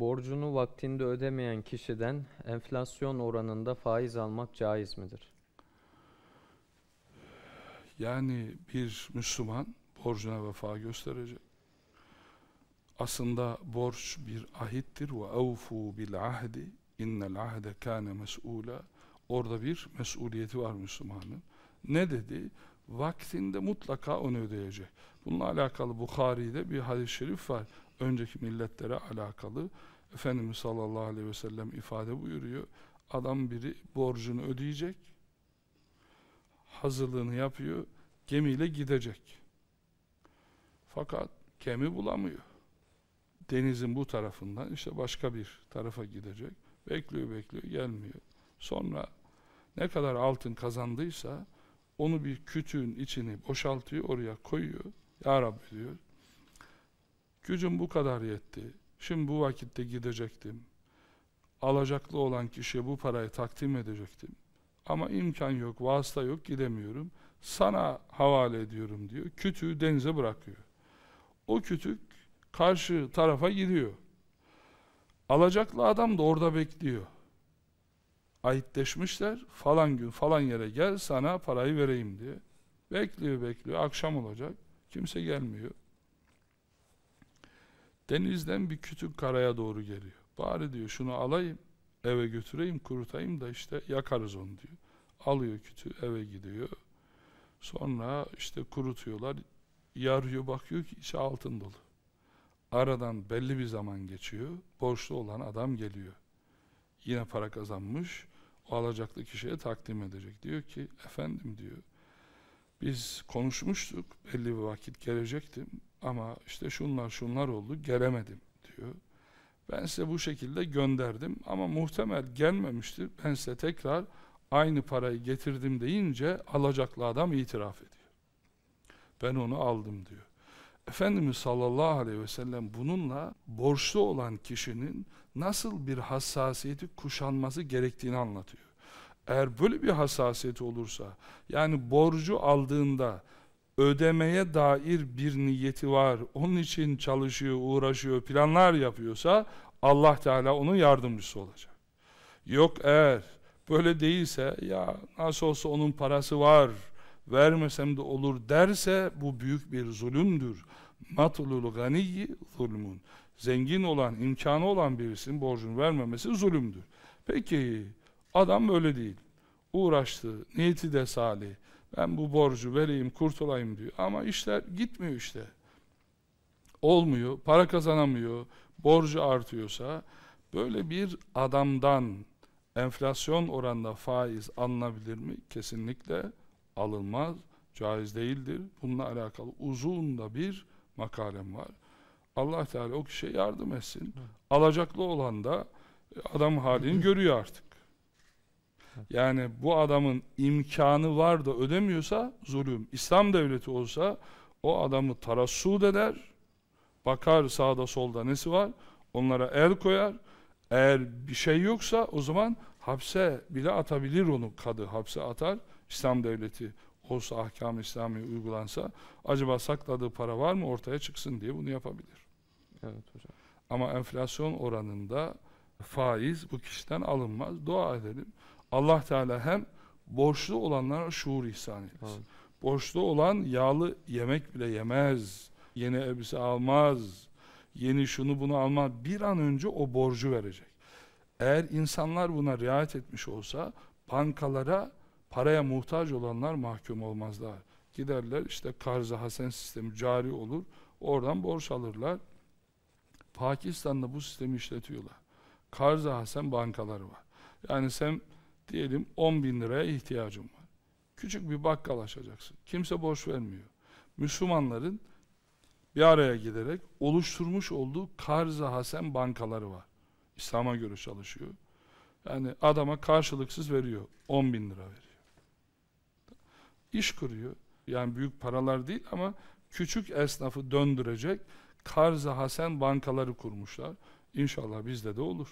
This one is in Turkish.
Borcunu vaktinde ödemeyen kişiden enflasyon oranında faiz almak caiz midir? Yani bir Müslüman borcuna vefa gösterecek. Aslında borç bir ahittir ve evfu bil ahdi innel ahde kâne mes'ûlâ orada bir mesuliyeti var Müslümanın. Ne dedi? Vaktinde mutlaka onu ödeyecek. Bununla alakalı Bukhari'de bir hadis-i şerif var. Önceki milletlere alakalı. Efendimiz sallallahu aleyhi ve sellem ifade buyuruyor. Adam biri borcunu ödeyecek. Hazırlığını yapıyor. Gemiyle gidecek. Fakat gemi bulamıyor. Denizin bu tarafından işte başka bir tarafa gidecek. Bekliyor bekliyor gelmiyor. Sonra ne kadar altın kazandıysa onu bir kütüğün içini boşaltıyor oraya koyuyor. Ya Rabbi diyor. Gücüm bu kadar yetti. Şimdi bu vakitte gidecektim. Alacaklı olan kişiye bu parayı takdim edecektim. Ama imkan yok, vasıta yok, gidemiyorum. Sana havale ediyorum diyor. Kütüğü denize bırakıyor. O kütük karşı tarafa gidiyor. Alacaklı adam da orada bekliyor. Ayitleşmişler. Falan gün falan yere gel sana parayı vereyim diye. Bekliyor bekliyor. Akşam olacak. Kimse gelmiyor. Denizden bir kütük karaya doğru geliyor. Bari diyor şunu alayım eve götüreyim kurutayım da işte yakarız onu diyor. Alıyor kütüğü eve gidiyor. Sonra işte kurutuyorlar. Yarıyor bakıyor ki içi altın dolu. Aradan belli bir zaman geçiyor. Borçlu olan adam geliyor. Yine para kazanmış. O alacaklı kişiye takdim edecek. Diyor ki efendim diyor. Biz konuşmuştuk. Belli bir vakit gelecektim. Ama işte şunlar şunlar oldu. Gelemedim diyor. Ben size bu şekilde gönderdim. Ama muhtemel gelmemiştir. Ben size tekrar aynı parayı getirdim deyince alacaklı adam itiraf ediyor. Ben onu aldım diyor. Efendimiz sallallahu aleyhi ve sellem bununla borçlu olan kişinin nasıl bir hassasiyeti kuşanması gerektiğini anlatıyor. Eğer böyle bir hassasiyeti olursa, yani borcu aldığında ödemeye dair bir niyeti var, onun için çalışıyor, uğraşıyor, planlar yapıyorsa Allah Teala onun yardımcısı olacak. Yok eğer böyle değilse ya nasıl olsa onun parası var, vermesem de olur derse bu büyük bir zulümdür. Matulul ganiyyi zulmün. Zengin olan, imkanı olan birisinin borcunu vermemesi zulümdür. Peki adam öyle değil. Uğraştı, niyeti de salih. Ben bu borcu vereyim, kurtulayım diyor. Ama işler gitmiyor işte. Olmuyor, para kazanamıyor, borcu artıyorsa böyle bir adamdan enflasyon oranında faiz alınabilir mi? Kesinlikle alınmaz, caiz değildir. Bununla alakalı uzun da bir makalem var. Allah Teala o kişiye yardım etsin. Alacaklı olan da e, adam halini görüyor artık. Yani bu adamın imkanı var da ödemiyorsa zulüm. İslam devleti olsa o adamı tarassud eder. Bakar sağda solda nesi var. Onlara el koyar. Eğer bir şey yoksa o zaman hapse bile atabilir onu kadı. Hapse atar. İslam devleti olsa ahkam İslami uygulansa acaba sakladığı para var mı ortaya çıksın diye bunu yapabilir. Evet hocam. Ama enflasyon oranında faiz bu kişiden alınmaz. Dua edelim. Allah Teala hem borçlu olanlara şuur ihsan etsin. Evet. Borçlu olan yağlı yemek bile yemez. Yeni elbise almaz. Yeni şunu bunu almaz. Bir an önce o borcu verecek. Eğer insanlar buna riayet etmiş olsa bankalara paraya muhtaç olanlar mahkum olmazlar. Giderler işte karza hasen sistemi cari olur. Oradan borç alırlar. Pakistan'da bu sistemi işletiyorlar. Karza hasen bankaları var. Yani sen diyelim 10 bin liraya ihtiyacın var. Küçük bir bakkal açacaksın. Kimse borç vermiyor. Müslümanların bir araya giderek oluşturmuş olduğu karza hasen bankaları var. İslam'a göre çalışıyor. Yani adama karşılıksız veriyor. 10 bin lira veriyor iş kuruyor. Yani büyük paralar değil ama küçük esnafı döndürecek karz hasen bankaları kurmuşlar. İnşallah bizde de olur.